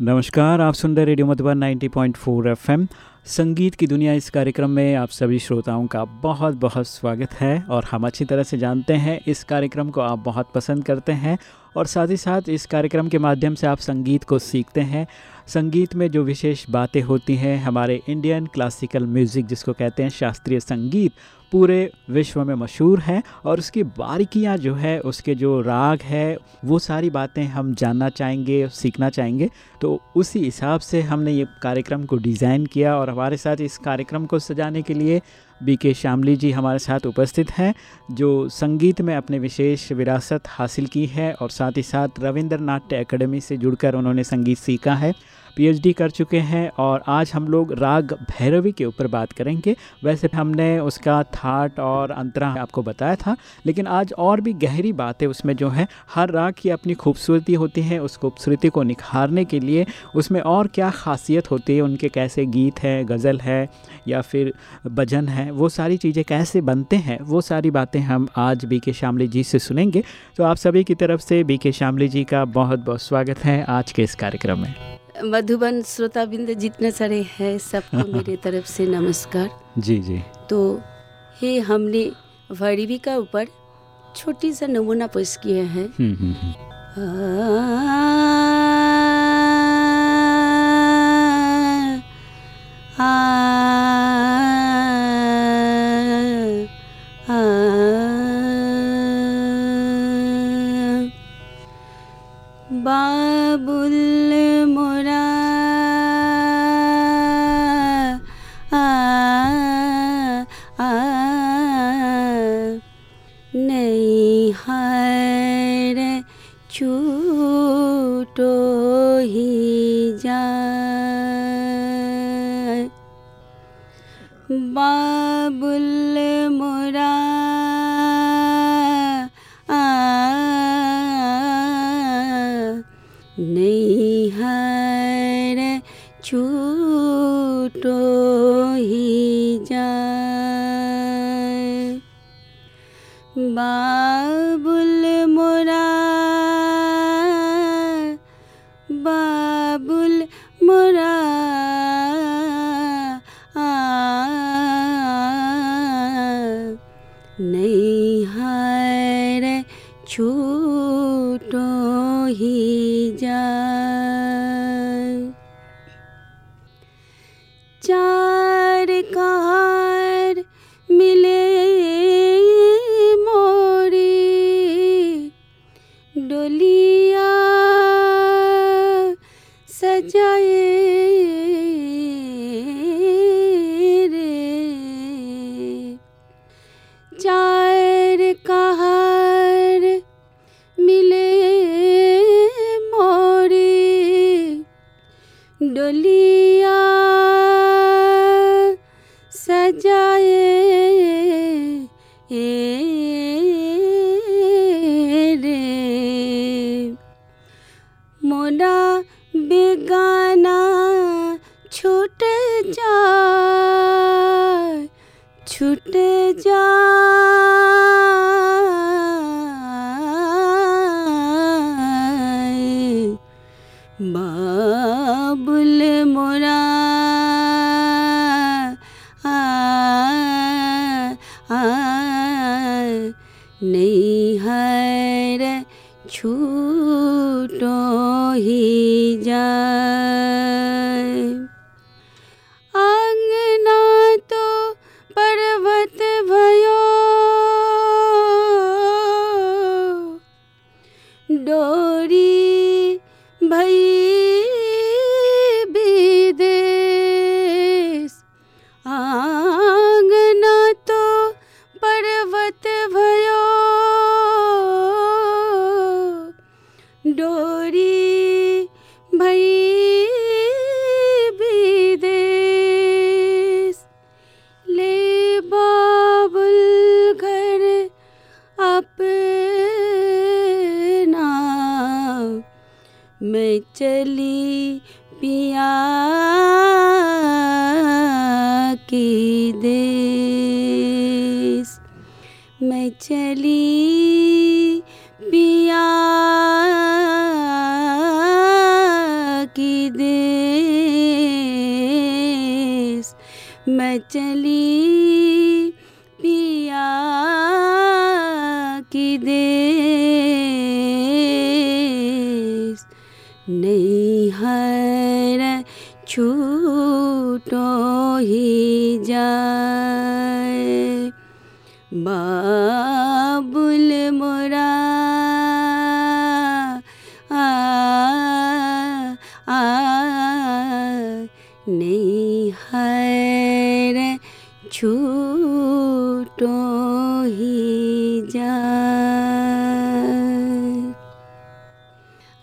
नमस्कार, आप सुन रहे रेडियो मधुबन 90.4 एफएम। संगीत की दुनिया इस कार्यक्रम में आप सभी श्रोताओं का बहुत बहुत स्वागत है और हम अच्छी तरह से जानते हैं इस कार्यक्रम को आप बहुत पसंद करते हैं और साथ ही साथ इस कार्यक्रम के माध्यम से आप संगीत को सीखते हैं। संगीत में जो विशेष बातें होती हैं, हमारे इंडियन क्लासिकल म्यूज़िक जिसको कहते हैं शास्त्रीय संगीत पूरे विश्व में मशहूर है और उसकी बारीकियाँ जो है, उसके जो राग है, वो सारी बातें हम जानना चाहेंगे, सीखना चाहेंगे। तो उसी हिसाब से हमने ये कार्यक्रम को डिज़ाइन किया और हमारे साथ इस कार्यक्रम को सजाने के लिए बी के शामली जी हमारे साथ उपस्थित हैं, जो संगीत में अपने विशेष विरासत हासिल की है और साथ ही साथ रविंद्र नाट्य अकेडमी से जुड़कर उन्होंने संगीत सीखा है। पीएचडी कर चुके हैं और आज हम लोग राग भैरवी के ऊपर बात करेंगे। वैसे हमने उसका थाट और अंतरा आपको बताया था, लेकिन आज और भी गहरी बातें उसमें जो है, हर राग की अपनी खूबसूरती होती है, उस खूबसूरती को निखारने के लिए उसमें और क्या खासियत होती है, उनके कैसे गीत हैं, गज़ल है, या फिर भजन है, वो सारी चीज़ें कैसे बनते हैं, वो सारी बातें हम आज बी के शामली जी से सुनेंगे। तो आप सभी की तरफ़ से बी के शामली जी का बहुत बहुत स्वागत है आज के इस कार्यक्रम में। मधुबन श्रोता बिंद जितने सारे हैं सबको मेरे तरफ़ से नमस्कार। जी जी। तो ये हमने भैरवी का ऊपर छोटी सा नमूना पेश किए हैं। आ, हम्म, हम्म। आ, आ, छूटो ही जाए बाबुल छूट जाए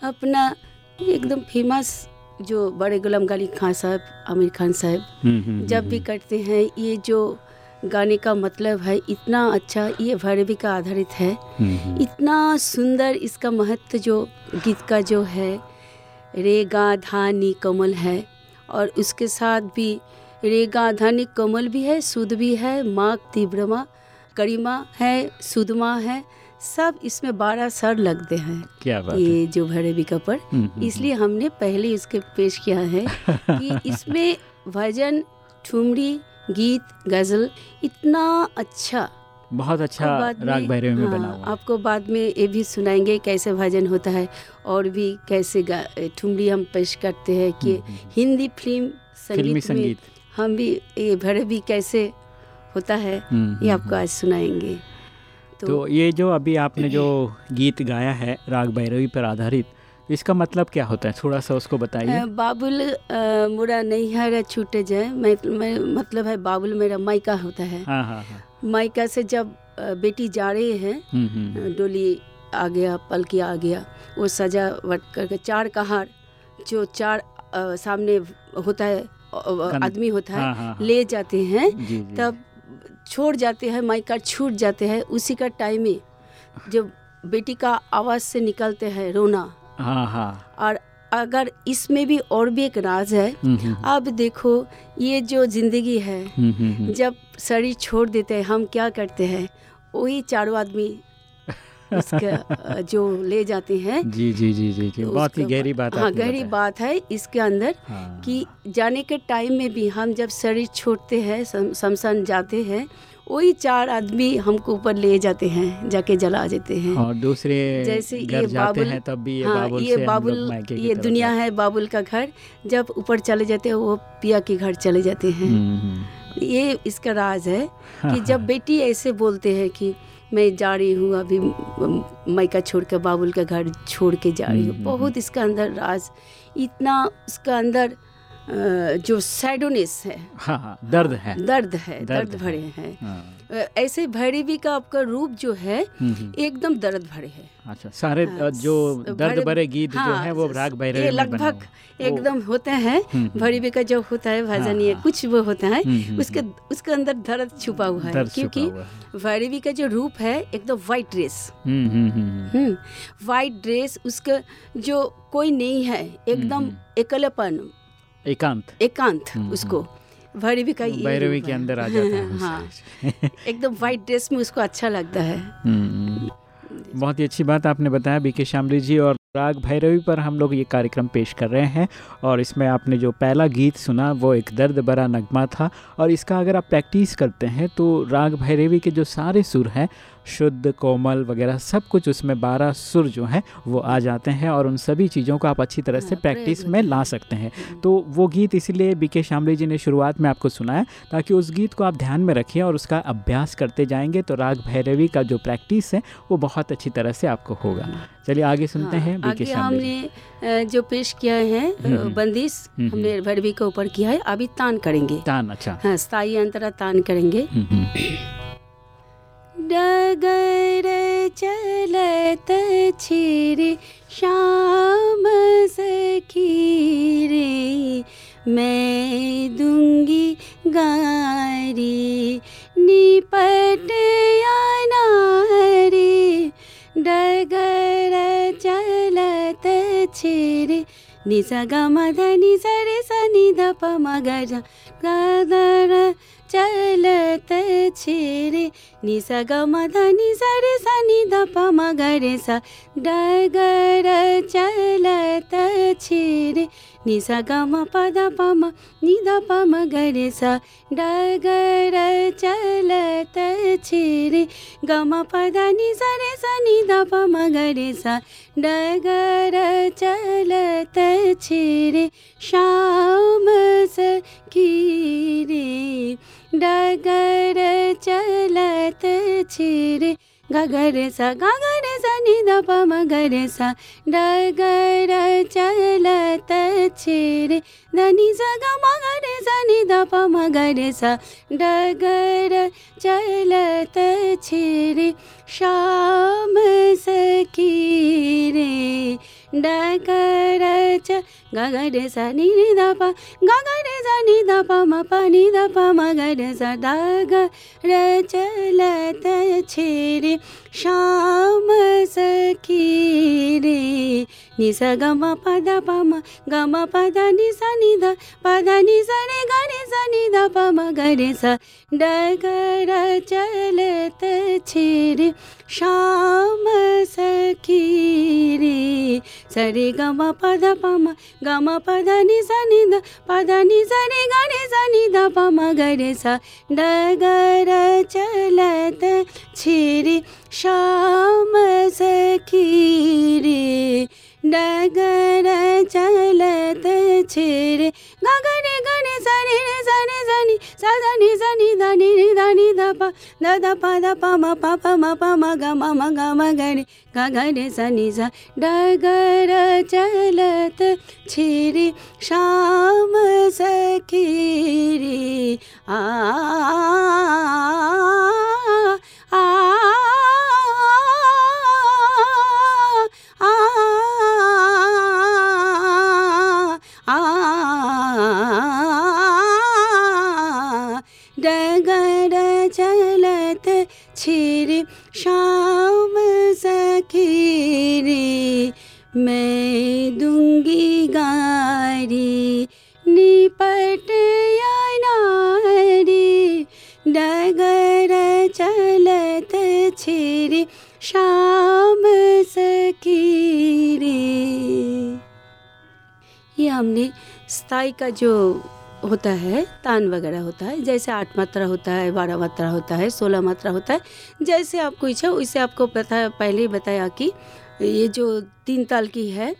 अपना एकदम फ़ेमस जो बड़े गुलाम गाली खान साहब आमिर खान साहब हम्म, हम्म, जब भी करते हैं ये जो गाने का मतलब है इतना अच्छा ये भैरवी का आधारित है। हम्म, हम्म, इतना सुंदर इसका महत्व जो गीत का जो है रे गा धा नी कमल है और उसके साथ भी रे गा धा नी कमल भी है सुध भी है माँ तीव्रमा करीमा है सुदमा है सब इसमें बारह सर लगते हैं क्या बात ये है। जो भैरवी का पर। हम्म, हम्म, इसलिए हमने पहले इसके पेश किया है कि इसमें भजन ठुमरी गीत गज़ल इतना अच्छा बहुत अच्छा राग में- भैरवी में हाँ, बना हुआ आपको बाद में ये भी सुनाएँगे कैसे भजन होता है और भी कैसे ठुमरी हम पेश करते हैं कि हम्म, हम्म, हिंदी फ़िल्म फिल्मी संगीत में संगीत। हम भी ये भैरवी कैसे होता है हम्म, ये हम्म, आपको आज सुनाएँगे। तो, तो ये जो अभी आपने जो गीत गाया है राग भैरवी पर आधारित इसका मतलब क्या होता है? थोड़ा सा उसको बताइए। बाबुल मुरा नहीं है छूटे जाए। मैं, मैं मतलब है बाबुल मेरा मायका होता है। हाँ हाँ हाँ। मायका से जब बेटी जा रही है हम्म, हम्म, अ, डोली आ गया पलकी आ गया वो सजावट करके चार कहार जो चार अ, सामने होता है आदमी होता है हाँ हाँ हाँ, ले जाते हैं। जी जी। तब छोड़ जाते हैं माइका छूट जाते हैं उसी का टाइम में जब बेटी का आवाज़ से निकलते हैं रोना। हाँ हाँ। और अगर इसमें भी और भी एक राज है हम्म, हम्म, अब देखो ये जो ज़िंदगी है हम्म, हम्म, हम्म, जब शरीर छोड़ देते हैं हम क्या करते हैं? वही चारों आदमी उसका अ, जो ले जाते हैं जी जी जी जी जी बहुत ही गहरी बात हाँ गहरी। बात है इसके अंदर हाँ, कि जाने के टाइम में भी हम जब शरीर छोड़ते हैं शमशान जाते हैं वही चार आदमी हमको ऊपर ले जाते हैं जाके जला देते हैं। और दूसरे जैसे ये बाबुल- हैं तब भी ये हाँ बाबुल ये से बाबुल ये दुनिया है बाबुल का घर जब ऊपर चले जाते हैं वो पिया के घर चले जाते हैं। हैं हम्म, हम्म, ये इसका राज है हाँ, कि जब बेटी ऐसे बोलते हैं कि मैं जा रही हूँ अभी मायका छोड़ के बाबुल का घर छोड़ के जा रही हूँ। हम्म, बहुत इसका अंदर राज इतना उसका अंदर जो सैडोनेस है। हाँ हाँ दर्द है। दर्द है दर्द दर्द है। भरे हैं। हाँ, ऐसे भैरवी का आपका रूप जो है हम्म, हम्म, एकदम दर्द भरे है। अच्छा सारे हाँ, जो दर्द भरे- गीत जो हाँ, है वो राग भैरवी लगभग एकदम होते हैं। हम्म, भैरवी का जो होता है भजन ये हाँ। कुछ वो होता है उसके उसके अंदर दर्द छुपा हुआ है क्योंकि है। भैरवी का जो रूप है एकदम वाइट ड्रेस वाइट ड्रेस उसका जो कोई नहीं है एकदम हम्म। एकांत। एकांत हम्म, उसको। भैरवी का भैरवी के अंदर आ जाता है हाँ एकदम वाइट ड्रेस में उसको अच्छा लगता है। हम्म, बहुत ही अच्छी बात आपने बताया बीके शामली जी और राग भैरवी पर हम लोग ये कार्यक्रम पेश कर रहे हैं और इसमें आपने जो पहला गीत सुना वो एक दर्द भरा नगमा था और इसका अगर आप प्रैक्टिस करते हैं तो राग भैरवी के जो सारे सुर हैं शुद्ध कोमल वगैरह सब कुछ उसमें बारह सुर जो हैं वो आ जाते हैं और उन सभी चीज़ों को आप अच्छी तरह से हाँ, प्रैक्टिस में ला सकते हैं। तो वो गीत इसीलिए बीके शामली जी ने शुरुआत में आपको सुनाया ताकि उस गीत को आप ध्यान में रखिए और उसका अभ्यास करते जाएँगे तो राग भैरवी का जो प्रैक्टिस है वो बहुत अच्छी तरह से आपको होगा। चलिए आगे सुनते हाँ, हैं बीके आगे हमने जो पेश किया है हम्म, हम्म। बंदिश हम्म, हमने भैरवी के ऊपर किया है अभी तान करेंगे। तान अच्छा। हाँ स्थायी अंतरा तान करेंगे। डगर चलत छिरे, श्याम सखी रे। मैं दूँगी गारी, निपट आना रे। डगर चलत छिरे निसा ग मध नि सा रे सा नि ध प म ग र ग ध र चलत छिरे नि सा ग म ध नि सा रे सा डगर चलत छिरे नि सा ग म प द प म, नि द डगर चलत छिरे ग म प द नि सा रे सा नि द प म रे सा डगर चलत छिरे, शाम सखी रे डगर चलत छिरे। गगर सा गगर सा नि द प म ग सा। डगर चलत छिरे। धनि सा, ग म ग सा नि द प म ग सा। डगर चलत छिरे। शाम सखी रे। डगर च ग ग सा नि द प ग ग सा नि द प म प नि द प म ग सा डगर चलत छिरे श्याम सखी रे नि स ग म प द प म ग म प द नि स नि द प द नि स रे ग रे स नि द प म ग रे स डगर चलत छिरे श्याम सखी रे स रे ग म प द म ग म प द नि स नि द प द नि स रे ग रे स नि द प म ग स डगर चलत छिरे। श्याम सखी रे डगर चलत ga re ga re sa re re sa re sa ni sa da ni sa ni da ni ni da ni da pa da da pa da pa ma pa pa ma pa ma ga ma ma ga ma ga re ga ga re sa ni sa da ga ra chalat chiri a a a a a मैं दूँगी गारी निपट नारी, डगर चलत छिरे, शाम रे ये हमने स्थायी का जो होता है, तान वगैरह होता है, जैसे आठ मात्रा होता है, बारह मात्रा होता है, सोलह मात्रा होता है, जैसे आपको इच्छा वैसे आपको पता पहले ही बताया कि ये जो तीन ताल की है,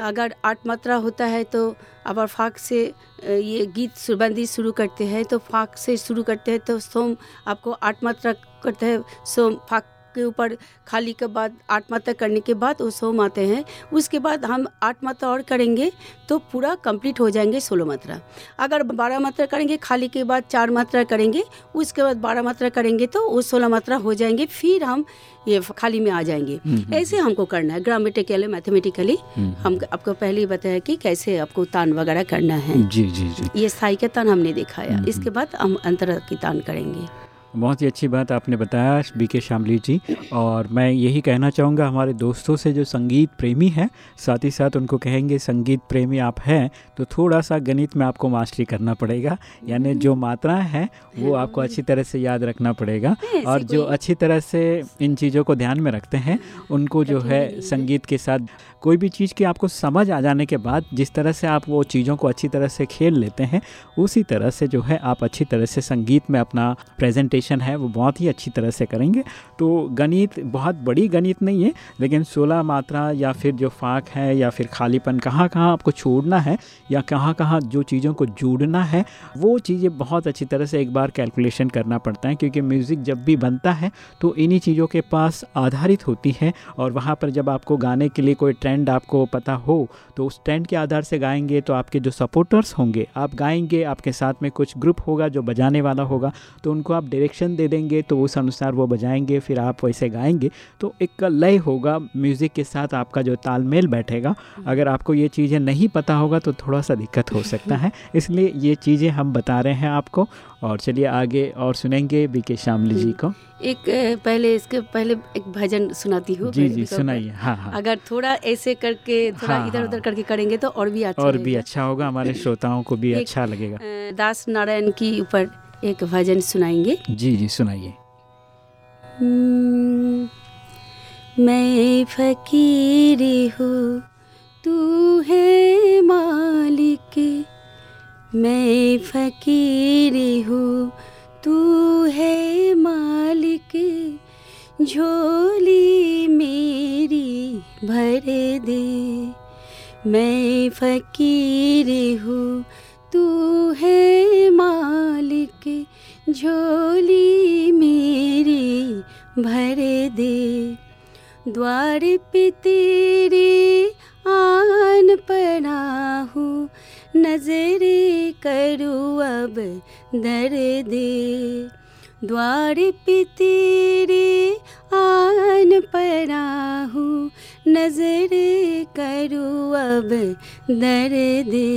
अगर आठ मात्रा होता है तो अब फाक से ये गीत सुरबंदी शुरू करते हैं तो फाक से शुरू करते हैं तो सोम आपको आठ मात्रा करते हैं, सोम फाक के ऊपर खाली के बाद आठ मात्रा करने के बाद वो सोम आते हैं। उसके बाद हम आठ मात्रा और करेंगे तो पूरा कंप्लीट हो जाएँगे सोलह मात्रा। अगर बारह मात्रा करेंगे खाली के बाद चार मात्रा करेंगे उसके बाद बारह मात्रा करेंगे तो वो सोलह मात्रा हो जाएँगे फिर हम ये खाली में आ जाएँगे। ऐसे हमको करना है। ग्रामेटिकली मैथमेटिकली हम आपको पहले ही बताया कि कैसे आपको तान वगैरह करना है। जी जी जी। ये स्थायी का तान हमने दिखाया इसके बाद हम अंतर की तान करेंगे। बहुत ही अच्छी बात आपने बताया बी के शामली जी। और मैं यही कहना चाहूँगा हमारे दोस्तों से जो संगीत प्रेमी हैं साथ ही साथ उनको कहेंगे संगीत प्रेमी आप हैं तो थोड़ा सा गणित में आपको मास्टरी करना पड़ेगा। यानी जो मात्राएँ हैं वो आपको अच्छी तरह से याद रखना पड़ेगा। और जो अच्छी तरह से इन चीज़ों को ध्यान में रखते हैं उनको जो है संगीत के साथ कोई भी चीज़ की आपको समझ आ जाने के बाद जिस तरह से आप वो चीज़ों को अच्छी तरह से खेल लेते हैं उसी तरह से जो है आप अच्छी तरह से संगीत में अपना प्रेजेंटेशन है, वो बहुत ही अच्छी तरह से करेंगे। तो गणित बहुत बड़ी गणित नहीं है, लेकिन सोलह मात्रा या फिर जो फाक है या फिर खालीपन कहाँ कहाँ आपको छोड़ना है या कहाँ कहाँ जो चीज़ों को जोड़ना है, वो चीज़ें बहुत अच्छी तरह से एक बार कैलकुलेशन करना पड़ता है, क्योंकि म्यूज़िक जब भी बनता है तो इन्हीं चीज़ों के पास आधारित होती है और वहाँ पर जब आपको गाने के लिए कोई ट्रेंड आपको पता हो तो उस ट्रेंड के आधार से गाएँगे तो आपके जो सपोर्टर्स होंगे, आप गाएँगे, आपके साथ में कुछ ग्रुप होगा जो बजाने वाला होगा तो उनको आप डायरेक्शन दे देंगे तो उस अनुसार वो बजाएँगे फिर आप वैसे गाएँगे तो एक लय होगा म्यूज़िक के साथ आपका जो तालमेल बैठेगा। अगर आपको ये चीज़ें नहीं पता होगा तो थोड़ा सा दिक्कत हो सकता है। इसलिए ये चीज़ें हम बता रहे हैं आपको और चलिए आगे और सुनेंगे बी के शामली जी को। एक पहले इसके पहले एक भजन सुनाती हूँ। जी जी सुनाइए। हाँ हाँ। अगर थोड़ा ऐसे करके थोड़ा हाँ, इधर हाँ। उधर करके करेंगे तो और भी अच्छा और भी अच्छा होगा हमारे श्रोताओं को भी अच्छा लगेगा। दास नारायण की ऊपर एक भजन सुनाएँगे। जी जी सुनाइए। हम्म, मैं फकीर हूँ तू है मालिक। मैं फकीर हूँ तू है मालिक। झोली मेरी भर दे। मैं फकीर हूँ तू है मालिक, झोली मेरी भर दे। द्वार पे तेरे आन पड़ा हूँ, नजरे करूँ अब दर दे। द्वार पे तेरे आन पड़ा हूँ, नज़र करूँ अब दर दे।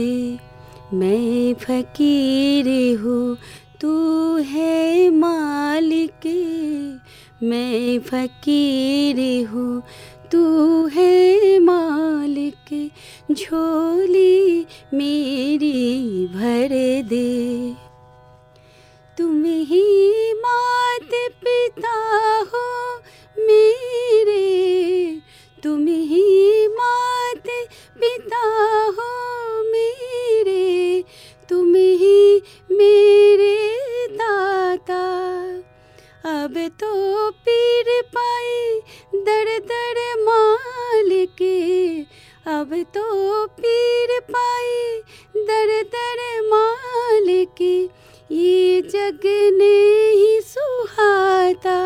मैं फकीर हूँ, तू है मालिक। मैं फकीर हूँ, तू है मालिक। झोली मेरी भर दे। तुम ही तो पीर पाई दर दर मालिक। ये जग ने ही सुहाता।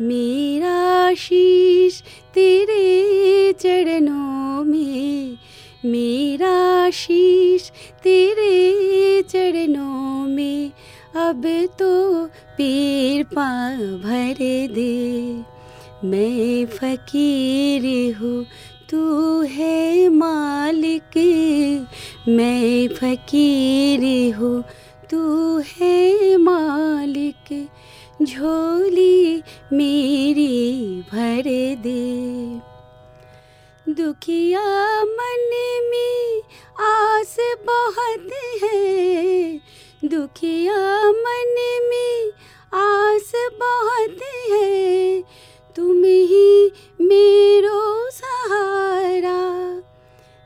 मेरा शीश तेरे चरणों में। मेरा शीश तेरे चरणों में। अब तो पीर पा भर दे। मैं फकीर हूँ तू है मालिक, मैं फकीर हूँ। तू है मालिक, झोली मेरी भर दे। दुखिया मन में आस बहुत है। दुखिया मन में आस बहुत है। तुम ही मेरो सहारा।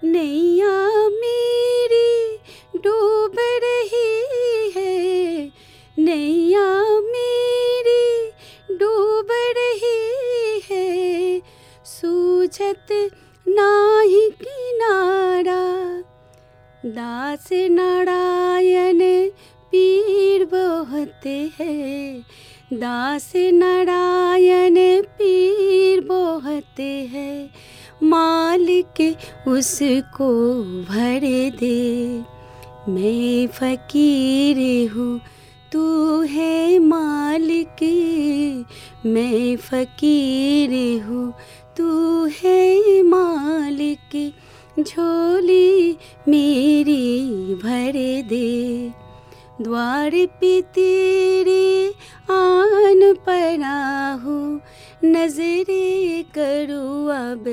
नैया मेरी डूब रही है। नैया मेरी डूब रही है। सूझत नाही किनारा। दास नारायण पीर बहुत है। दास नारायण पीर बहुत है, मालिक उसको भर दे। मैं फकीर हूँ, तू है मालिक। मैं फकीर हूँ, तू है मालिक। झोली मेरी भर दे। द्वार पे तेरे आन पड़ा हूँ नजरे करूँ अब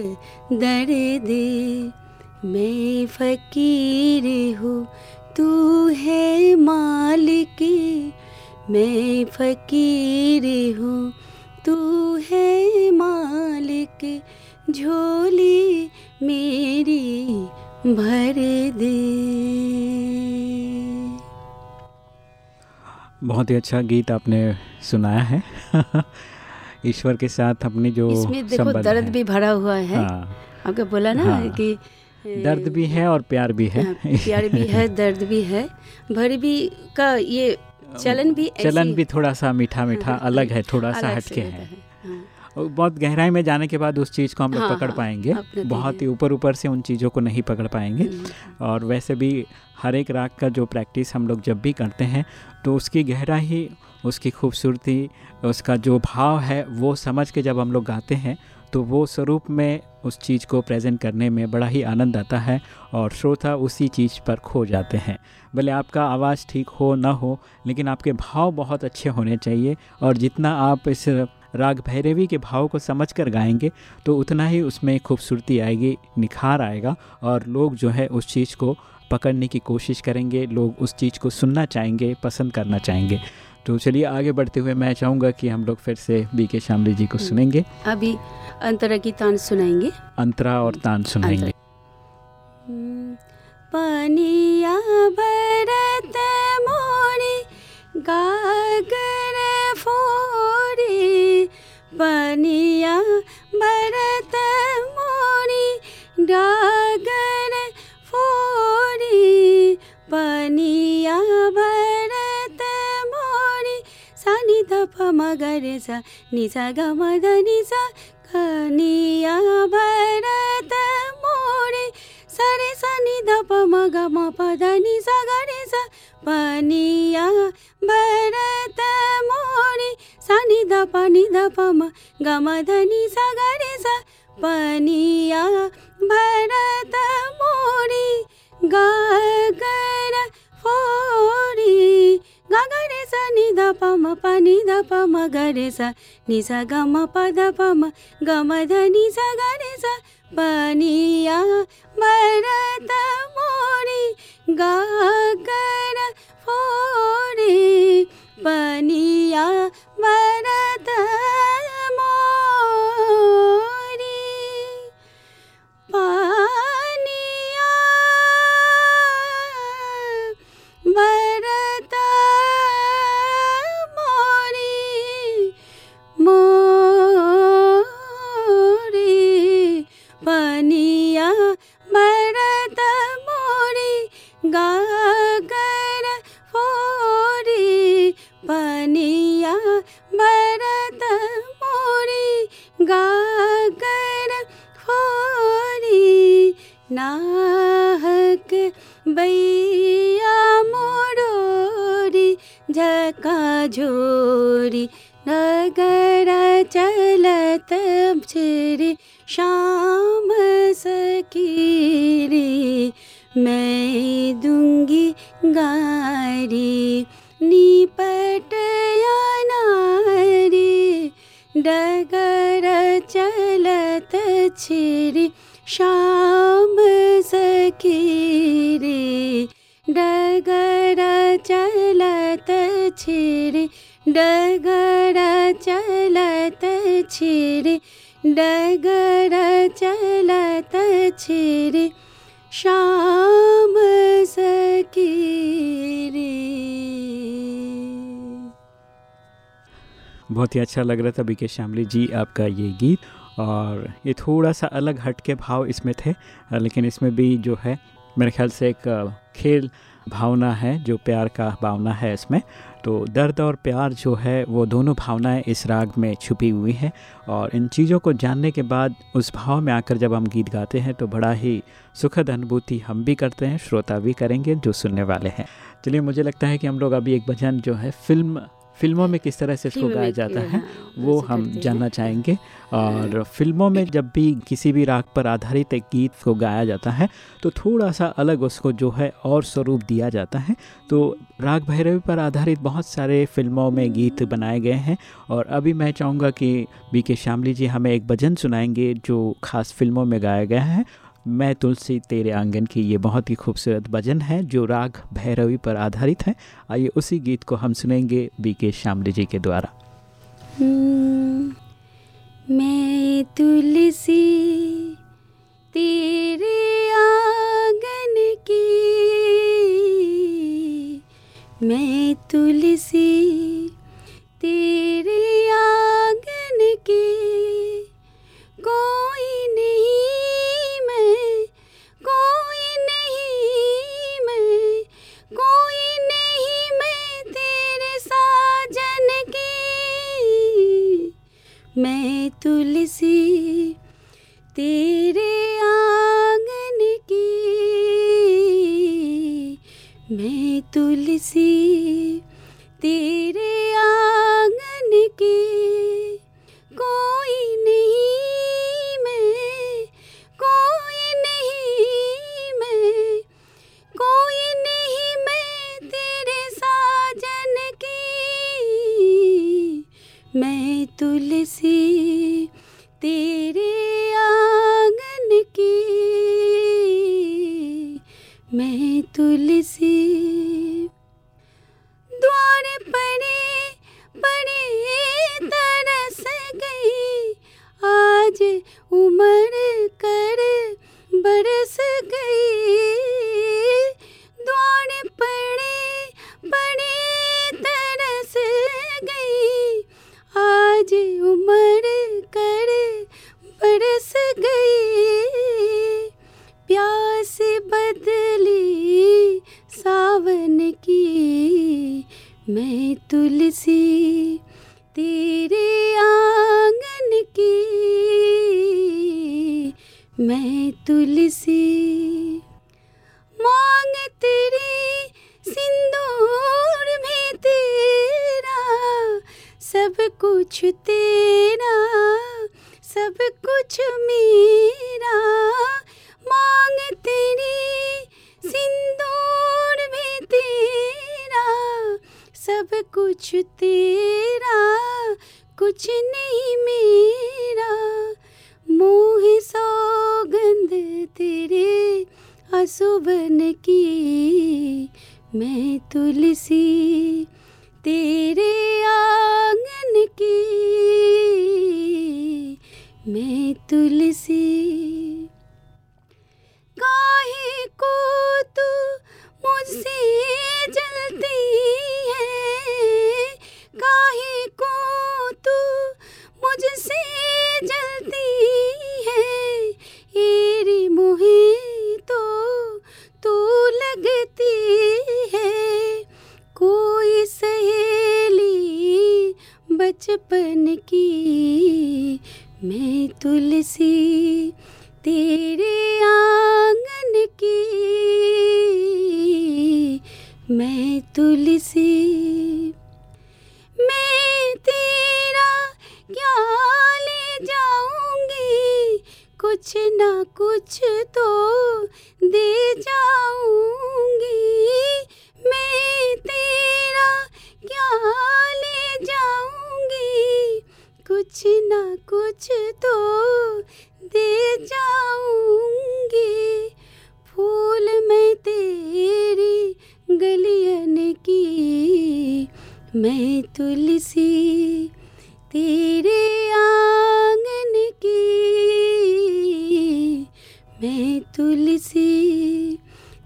दर दे मैं फकीर हूँ, तू है मालिक। मैं फकीर हूँ, तू है मालिक। झोली मेरी भर दे। बहुत ही अच्छा गीत आपने सुनाया है। ईश्वर के साथ अपनी जो इसमें देखो दर्द भी भरा हुआ है। हाँ, आपको बोला ना हाँ। कि दर्द भी है और प्यार भी है। हाँ, प्यार भी है दर्द भी है। भर भी का ये चलन भी चलन भी थोड़ा सा मीठा मीठा अलग है थोड़ा सा हटके है, है हाँ। बहुत गहराई में जाने के बाद उस चीज़ को हम लोग हाँ, पकड़ हाँ, पाएँगे। बहुत ही ऊपर ऊपर से उन चीज़ों को नहीं पकड़ पाएँगे। हम्म, और वैसे भी हर एक राग का जो प्रैक्टिस हम लोग जब भी करते हैं तो उसकी गहराई उसकी खूबसूरती उसका जो भाव है वो समझ के जब हम लोग गाते हैं तो वो स्वरूप में उस चीज़ को प्रेजेंट करने में बड़ा ही आनंद आता है और श्रोता उसी चीज़ पर खो जाते हैं। भले आपका आवाज़ ठीक हो ना हो लेकिन आपके भाव बहुत अच्छे होने चाहिए और जितना आप इस राग भैरवी के भाव को समझ कर गाएँगे तो उतना ही उसमें खूबसूरती आएगी निखार आएगा और लोग जो है उस चीज़ को पकड़ने की कोशिश करेंगे लोग उस चीज़ को सुनना चाहेंगे पसंद करना चाहेंगे। तो चलिए आगे बढ़ते हुए मैं चाहूँगा कि हम लोग फिर से बी के शामली जी को हम्म। सुनेंगे। अभी अंतरा की तान सुनाएँगे। अंतरा और तान सुनाएँगे। पनिया भरत गागर फोरी पनिया भरत मोरी, डागर फोरी। पनिया भरत मोरी, सानी धप मगर सा, निसा ग मद निसा कनिया, भरत मोरी, सरे सनि धप मग म पद निसा गरे सा पनिया भरत मोरी ध पनि ध प म ग म ध नि सा। पनिया भरत मोरी ग गर फोरी। ग ग रे सा, नि ध प म प नि ध प म ग रे सा। नि सा ग म प ध प म ग म ध नि सा। पनिया भरत मोरी ग गर फोरी। पनिया भरत नाहक बैया मोडोरी झका झोरी नगर चलत छिरी शाम मैं दूंगी गारी निपट या नारी डगर चलत छिरी शाम सकीरी, डगर चलत छिरी, डगर चलत छिरी, डगर चलत छिरी, शाम सकीरी। बहुत ही अच्छा लग रहा था बीके श्यामली जी आपका ये गीत। और ये थोड़ा सा अलग हट के भाव इसमें थे लेकिन इसमें भी जो है, मेरे ख्याल से एक खेल भावना है, जो प्यार का भावना है इसमें। तो दर्द और प्यार जो है, वो दोनों भावनाएँ इस राग में छुपी हुई हैं और इन चीज़ों को जानने के बाद उस भाव में आकर जब हम गीत गाते हैं तो बड़ा ही सुखद अनुभूति हम भी करते हैं, श्रोता भी करेंगे, जो सुनने वाले हैं। चलिए, मुझे लगता है कि हम लोग अभी एक भजन जो है, फ़िल्म फ़िल्मों में किस तरह से इसको गाया जाता हाँ, वो हम जानना चाहेंगे। और फ़िल्मों में जब भी किसी भी राग पर आधारित एक गीत को गाया जाता है तो थोड़ा सा अलग उसको जो है और स्वरूप दिया जाता है। तो राग भैरवी पर आधारित बहुत सारे फ़िल्मों में गीत बनाए गए हैं और अभी मैं चाहूँगा कि बी के श्यामली जी हमें एक भजन सुनाएँगे जो खास फ़िल्मों में गाया गया है मैं तुलसी तेरे आँगन की ये बहुत ही खूबसूरत भजन है जो राग भैरवी पर आधारित है। आइए उसी गीत को हम सुनेंगे बी के श्यामली जी के द्वारा। हम्म, मैं तुलसी तेरे आँगन की मैं तुलसी तेरे आँगन की कोई नहीं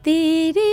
तेरे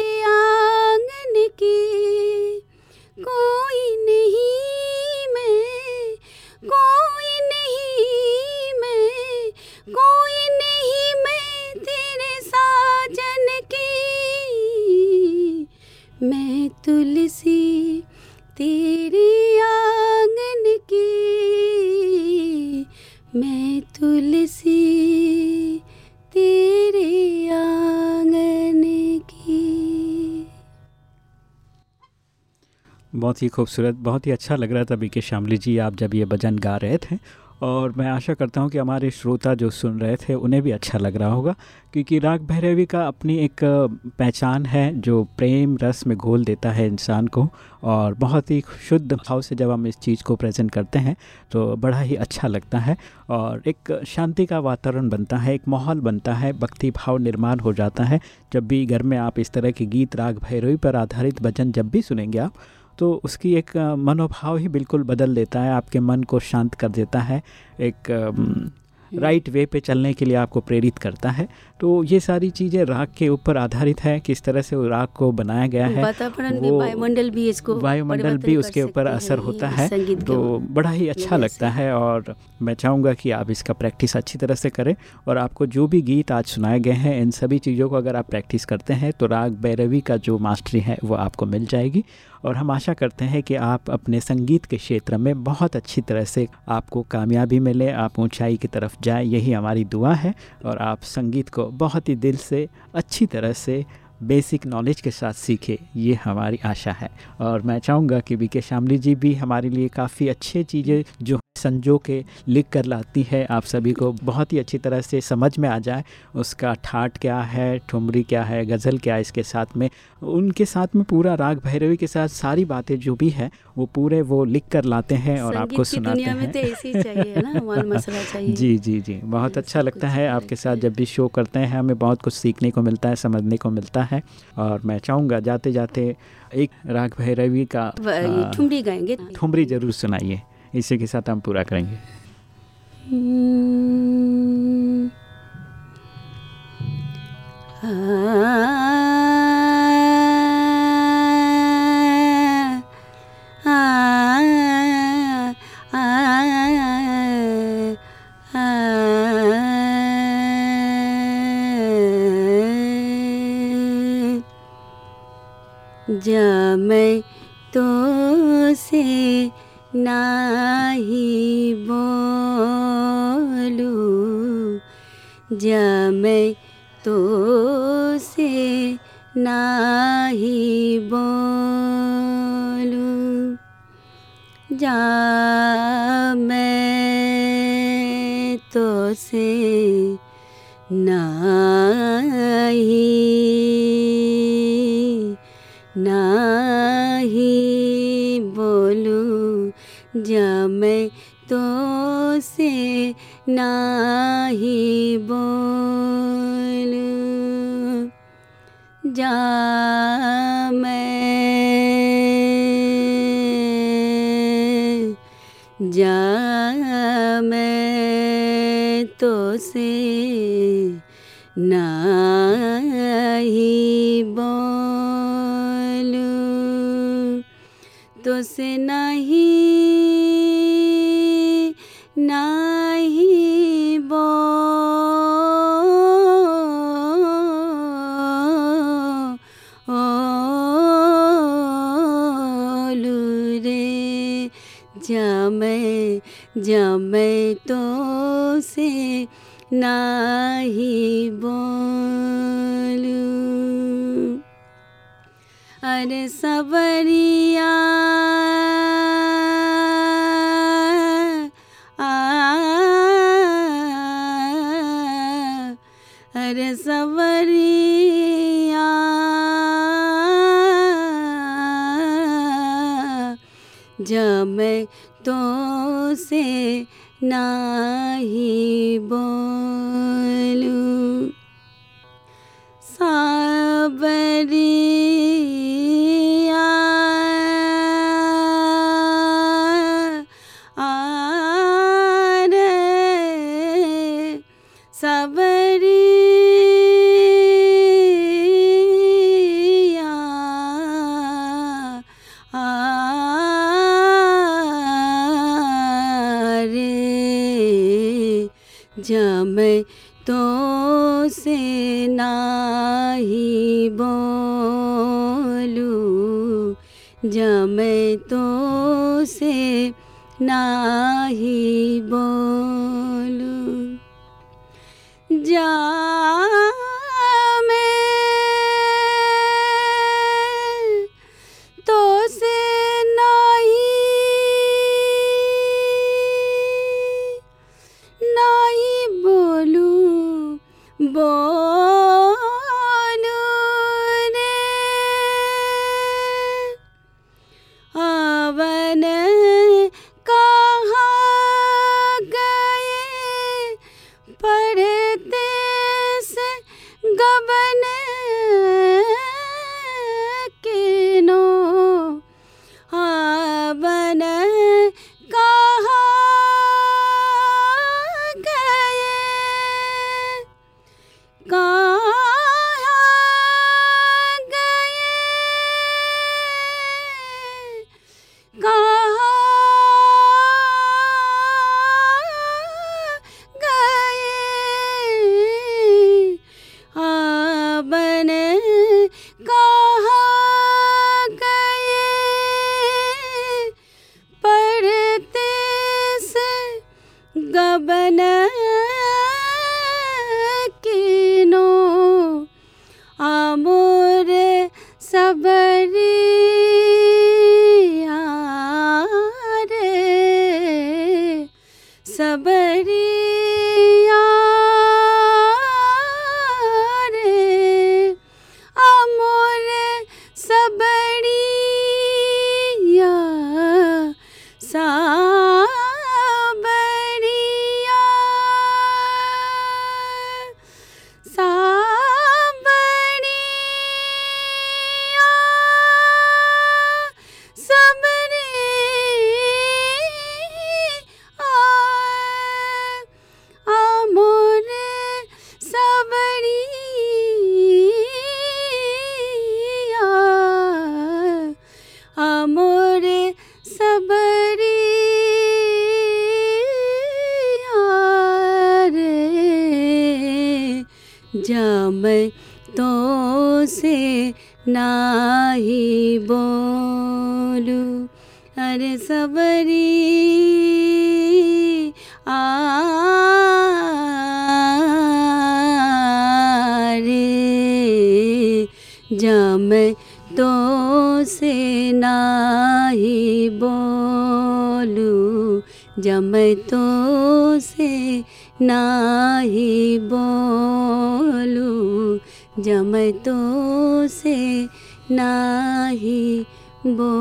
बहुत ही खूबसूरत, बहुत ही अच्छा लग रहा था बी के शामली जी, आप जब ये भजन गा रहे थे। और मैं आशा करता हूँ कि हमारे श्रोता जो सुन रहे थे, उन्हें भी अच्छा लग रहा होगा, क्योंकि राग भैरवी का अपनी एक पहचान है जो प्रेम रस में घोल देता है इंसान को, और बहुत ही शुद्ध भाव से जब हम इस चीज़ को प्रेजेंट करते हैं तो बड़ा ही अच्छा लगता है। और एक शांति का वातावरण बनता है, एक माहौल बनता है, भक्ति भाव निर्माण हो जाता है। जब भी घर में आप इस तरह के गीत राग भैरवी पर आधारित भजन जब भी सुनेंगे आप तो उसकी एक मनोभाव ही बिल्कुल बदल देता है आपके मन को शांत कर देता है एक राइट वे पे चलने के लिए आपको प्रेरित करता है। तो ये सारी चीज़ें राग के ऊपर आधारित है किस तरह से राग को बनाया गया है वायुमंडल भी इसको वायुमंडल भी उसके ऊपर असर होता है। तो बड़ा ही अच्छा लगता है और मैं चाहूँगा कि आप इसका प्रैक्टिस अच्छी तरह से करें और आपको जो भी गीत आज सुनाए गए हैं इन सभी चीज़ों को अगर आप प्रैक्टिस करते हैं तो राग भैरवी का जो मास्टरी है वो आपको मिल जाएगी। और हम आशा करते हैं कि आप अपने संगीत के क्षेत्र में बहुत अच्छी तरह से आपको कामयाबी मिले, आप ऊंचाई की तरफ़ जाए, यही हमारी दुआ है और आप संगीत को बहुत ही दिल से, अच्छी तरह से, बेसिक नॉलेज के साथ सीखे, ये हमारी आशा है। और मैं चाहूँगा कि वी के शामली जी भी हमारे लिए काफ़ी अच्छी चीज़ें जो संजो के लिख कर लाती है। आप सभी को बहुत ही अच्छी तरह से समझ में आ जाए उसका ठाट क्या है ठुमरी क्या है गज़ल क्या है इसके साथ में। उनके साथ में पूरा राग भैरवी के साथ सारी बातें जो भी है वो पूरे वो लिख कर लाते हैं और आपको सुनाते हैं। तो चाहिए ना चाहिए। जी जी जी। बहुत अच्छा लगता है। आपके साथ जब भी शो करते हैं हमें बहुत कुछ सीखने को मिलता है समझने को मिलता है और मैं चाहूँगा जाते जाते एक राग भैरवी का ठुमरी गाएँगे। ठुमरी ज़रूर सुनाइए। इसी के साथ हम पूरा करेंगे। जा मैं तो से नाही बोलू जा मैं तो से नाही बोलू जा मैं तो से नाही जा मैं तो से नाही बोलू। जा मैं जा मैं तो से नाही बोलू। तो से नहीं बोलू। अरे सबरिया जब तो से नाही बोलू। साबरिया मैं तो से ना ही बोलू सबरी जम तो से नाही बोलू। जम तो से नाही बोलू जम तो से नाही बोलू।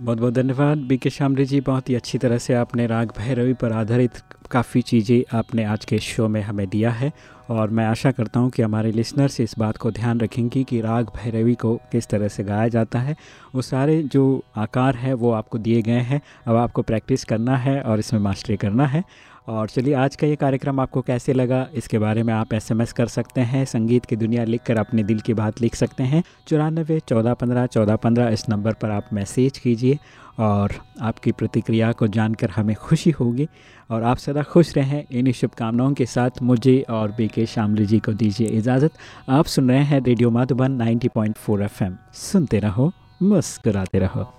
बहुत बहुत धन्यवाद। बी के जी, बहुत ही अच्छी तरह से आपने राग भैरवी पर आधारित काफ़ी चीज़ें आपने आज के शो में हमें दिया है और मैं आशा करता हूँ कि हमारे लिसनर्स इस बात को ध्यान रखेंगे कि राग भैरवी को किस तरह से गाया जाता है। वो सारे जो आकार है, वो आपको दिए गए हैं। अब आपको प्रैक्टिस करना है और इसमें मास्टरी करना है। और चलिए, आज का ये कार्यक्रम आपको कैसे लगा, इसके बारे में आप एसएमएस कर सकते हैं, संगीत की दुनिया लिखकर अपने दिल की बात लिख सकते हैं। चौरानबे, चौदह पंद्रह चौदह पंद्रह इस नंबर पर आप मैसेज कीजिए। और आपकी प्रतिक्रिया को जानकर हमें खुशी होगी और आप सदा खुश रहें। इन्हीं शुभकामनाओं के साथ मुझे और बी के शामली जी को दीजिए इजाज़त। आप सुन रहे हैं रेडियो माधुबन 90.4 एफएम सुनते रहो, मुस्कुराते रहो।